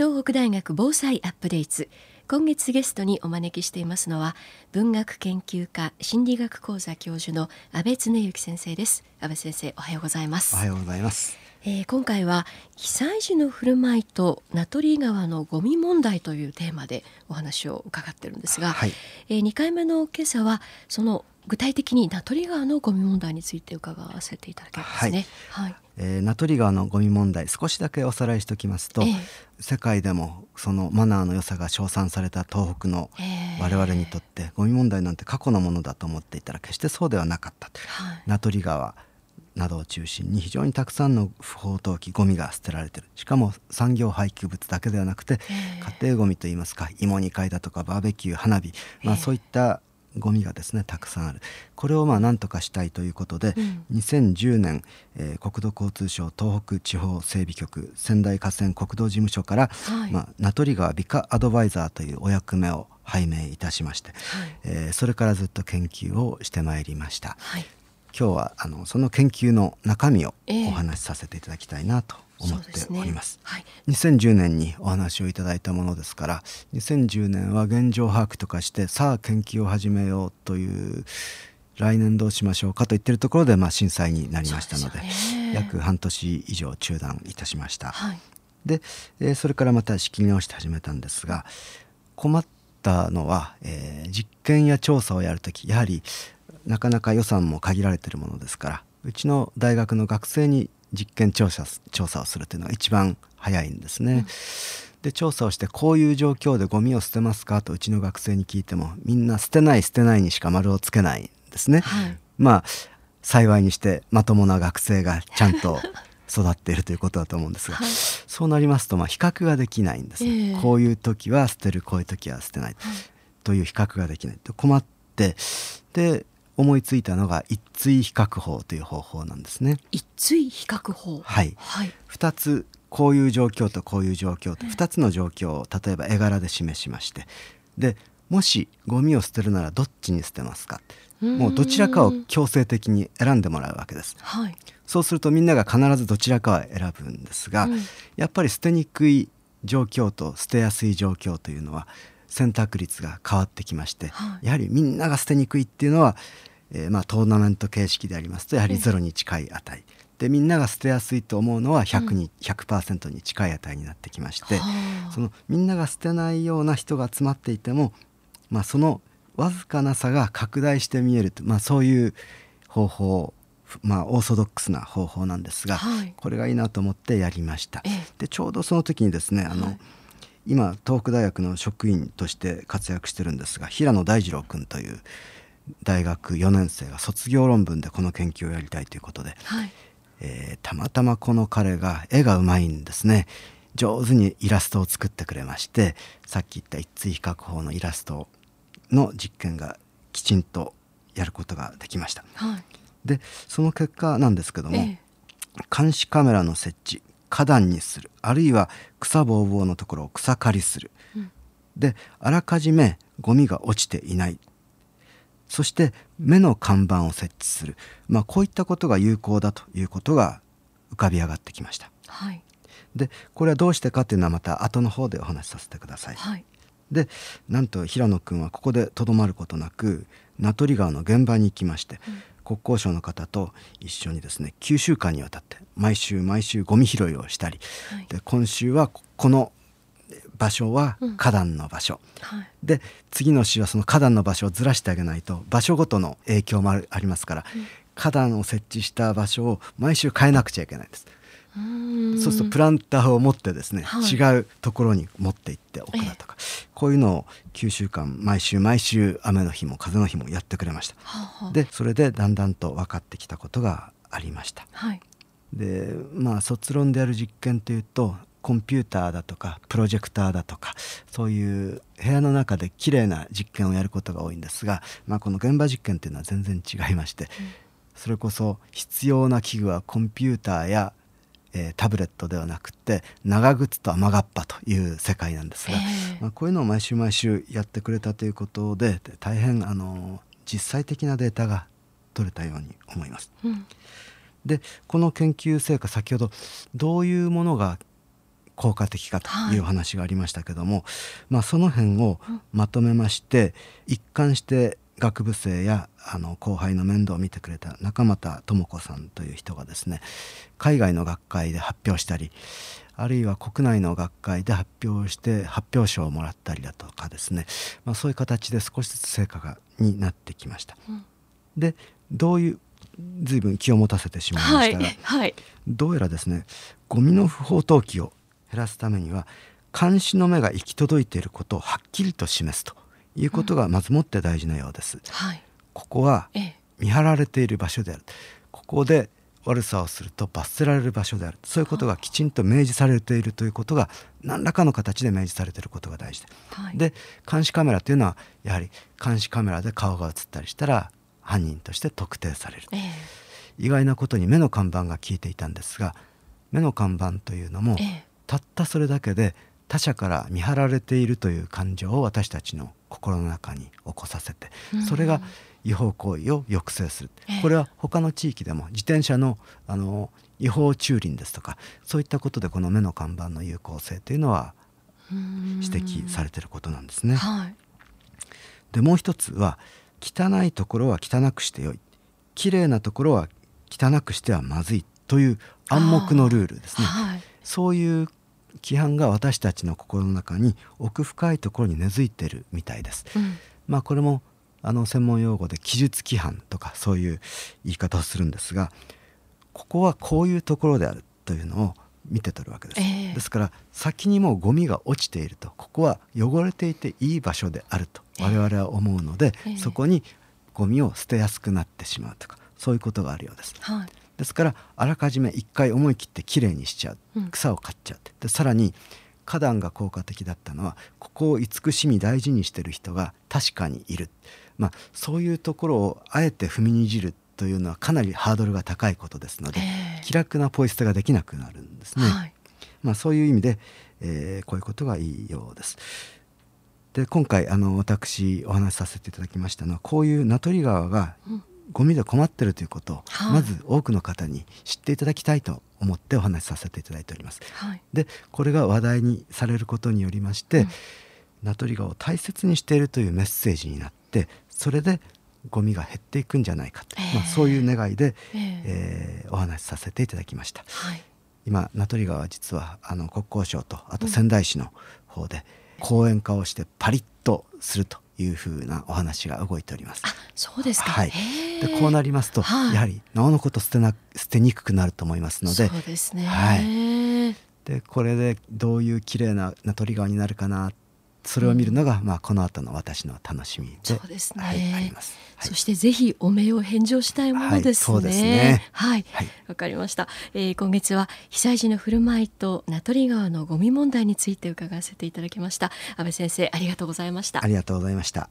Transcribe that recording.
東北大学防災アップデート今月ゲストにお招きしていますのは文学研究家心理学講座教授の安倍恒之先生です。安倍先生おはようございます。おはようございます。えー、今回は被災時の振る舞いと名取川のゴミ問題というテーマでお話を伺ってるんですが、はい、えー、2回目の今朝はその具体的に名取川のゴミ問題について伺わせていただけますね。はい、はい、えー、名取川のゴミ問題少しだけおさらいしておきますと、えー、世界でもそのマナーの良さが称賛された東北の我々にとって、ゴミ問題なんて過去のものだと思っていたら決してそうではなかった。はい、名取川などを中心に非常にたくさんの不法投棄ゴミが捨てられてる。しかも産業廃棄物だけではなくて家庭ゴミといいますか芋煮会だとかバーベキュー花火、まあ、そういったゴミがですねたくさんある。これをまあ何とかしたいということで、うん、2010年、えー、国土交通省東北地方整備局仙台河川国道事務所から、はい、まあ、名取川美化アドバイザーというお役目を拝命いたしまして、はい、えー、それからずっと研究をしてまいりました。はい今日はあのその研究の中身をお話しさせていただきたいなと思っております。えー、すねはい、2010年にお話をいただいたものですから2010年は現状把握とかしてさあ研究を始めようという来年どうしましょうかと言ってるところで、まあ、震災になりましたので、ね、約半年以上中断いたしました。はい、で、えー、それからまた仕切り直して始めたんですが困ったのは、えー、実験や調査をやるときやはりなかなか予算も限られているものですからうちの大学の学生に実験調査調査をするというのが一番早いんですね。うん、で調査をしてこういう状況でゴミを捨てますか？とうちの学生に聞いてもみんな捨てない捨てないにしか丸をつけないんですね。はい、まあ幸いにしてまともな学生がちゃんと育っているということだと思うんですが、はい、そうなりますとまあ比較ができないんです、ね、えー、こういう時は捨てるこういう時は捨てない、はい、という比較ができないと。困ってで思いついたのが一対比較法という方法なんですね。一対比較法？はい、はい、2つこういう状況とこういう状況と2つの状況を例えば絵柄で示しまして。でもしゴミを捨てるならどっちに捨てますか？もうどちらかを強制的に選んでもらうわけです、はい、そうするとみんなが必ずどちらかを選ぶんですが、うん、やっぱり捨てにくい状況と捨てやすい状況というのは選択率が変わってきまして、はい、やはりみんなが捨てにくいっていうのはえー、まあ、トーナメント形式でありますとやはりゼロに近い値、でみんなが捨てやすいと思うのは100に、うん、100%に近い値になってきまして、そのみんなが捨てないような人が集まっていても、まあ、そのわずかな差が拡大して見えると、まあ、そういう方法まあ、オーソドックスな方法なんですが、はい、これがいいなと思ってやりました。でちょうどその時にですねあの、はい、今東北大学の職員として活躍してるんですが平野大二郎君という大学4年生が卒業論文でこの研究をやりたいということで、はい、えー、たまたまこの彼が絵がうまいんですね。上手にイラストを作ってくれましてさっき言った一対比較法のイラストの実験がきちんとやることができました。はい、でその結果なんですけども、え。監視カメラの設置花壇にするあるいは草ぼうぼうのところを草刈りする、うん、であらかじめゴミが落ちていないそして目の看板を設置する、まあ、こういったことが有効だということが浮かび上がってきました。はい、でこれはどうしてかというのはまた後の方でお話しさせてください。はい、でなんと平野君はここでとどまることなく名取川の現場に行きまして、うん、国交省の方と一緒にですね9週間にわたって毎週毎週ゴミ拾いをしたり、はい、で今週はこの場所は花壇の場所、うんはい、で次の週はその花壇の場所をずらしてあげないと場所ごとの影響もありますから、うん、花壇を設置した場所を毎週変えなくちゃいけないんです。そうするとプランターを持ってですね、はい、違うところに持って行っておくだとか、こういうのを9週間毎週毎週雨の日も風の日もやってくれました。ははでそれでだんだんと分かってきたことがありました。はい、でまあ卒論でやる実験というとコンピューターだとかプロジェクターだとかそういう部屋の中で綺麗な実験をやることが多いんですが、まあ、この現場実験っていうのは全然違いまして、うん、それこそ必要な器具はコンピューターや、えー、タブレットではなくて長靴と雨がっぱという世界なんですが、まあ、こういうのを毎週毎週やってくれたということで大変あの実際的なデータが取れたように思います。うん。でこの研究成果先ほどどういうものが効果的かという話がありましたけども、はい、まあ、その辺をまとめまして、一貫して学部生やあの後輩の面倒を見てくれた中俣智子さんという人がですね海外の学会で発表したりあるいは国内の学会で発表して発表賞をもらったりだとかですね、まあ、そういう形で少しずつ成果がになってきました。うん、でどういう随分気を持たせてしまいましたが、はい。はい、どうやらですねゴミの不法投棄を減らすためには監視の目が行き届いていることをはっきりと示すということがまずもって大事なようです。うんはい、ここは見張られている場所である。ここで悪さをすると罰せられる場所である。そういうことがきちんと明示されているということが何らかの形で明示されていることが大事で、はい、で監視カメラというのはやはり監視カメラで顔が映ったりしたら犯人として特定される、えー、意外なことに目の看板が効いていたんですが目の看板というのも、えー、たったそれだけで他者から見張られているという感情を私たちの心の中に起こさせてそれが違法行為を抑制する、これは他の地域でも自転車のあの違法駐輪ですとかそういったことでこの目の看板の有効性というのは指摘されていることなんですね。はい、でもう一つは汚いところは汚くしてよい。綺麗なところは汚くしてはまずいという暗黙のルールですね。はい、そういう規範が私たちの心の中に奥深いところに根付いているみたいです。うん、まあこれもあの専門用語で記述規範とかそういう言い方をするんですがここはこういうところであるというのを見て取るわけです、えー、ですから先にもうゴミが落ちているとここは汚れていていい場所であると我々は思うので、えー、そこにゴミを捨てやすくなってしまうとかそういうことがあるようです、はい、ですからあらかじめ一回思い切ってきれいにしちゃう。草を刈っちゃってでさらに花壇が効果的だったのはここを慈しみ大事にしてる人が確かにいる。まあ、そういうところをあえて踏みにじるというのはかなりハードルが高いことですので、えー、気楽なポイ捨てができなくなるんですね。はい、まあ、そういう意味で、えー、こういうことがいいようです。で今回あの私お話しさせていただきましたのはこういう名取川がゴミで困ってるということを、まず多くの方に知っていただきたいと思ってお話しさせていただいております。はい、でこれが話題にされることによりまして、うん、名取川を大切にしているというメッセージになってそれでゴミが減っていくんじゃないかと、えー、まあ、そういう願いで、えー、えー、お話しさせていただきました。はい、今名取川は実はあの国交省とあと仙台市の方で公園化をしてパリッとするというふうなお話が動いております。あそうですか、はい、でこうなりますと、はい、やはりなおのこと捨てな捨てにくくなると思いますのでそうですね、はい、でこれでどういう綺麗な名取川になるかなそれを見るのが、まあ、この後の私の楽しみでそうですね、はい、あります、はい、そしてぜひお名を返上したいものですね。はい、そうですねはい、わ、かりました、えー。今月は被災時の振る舞いと名取川のゴミ問題について伺わせていただきました。安倍先生ありがとうございました。ありがとうございました。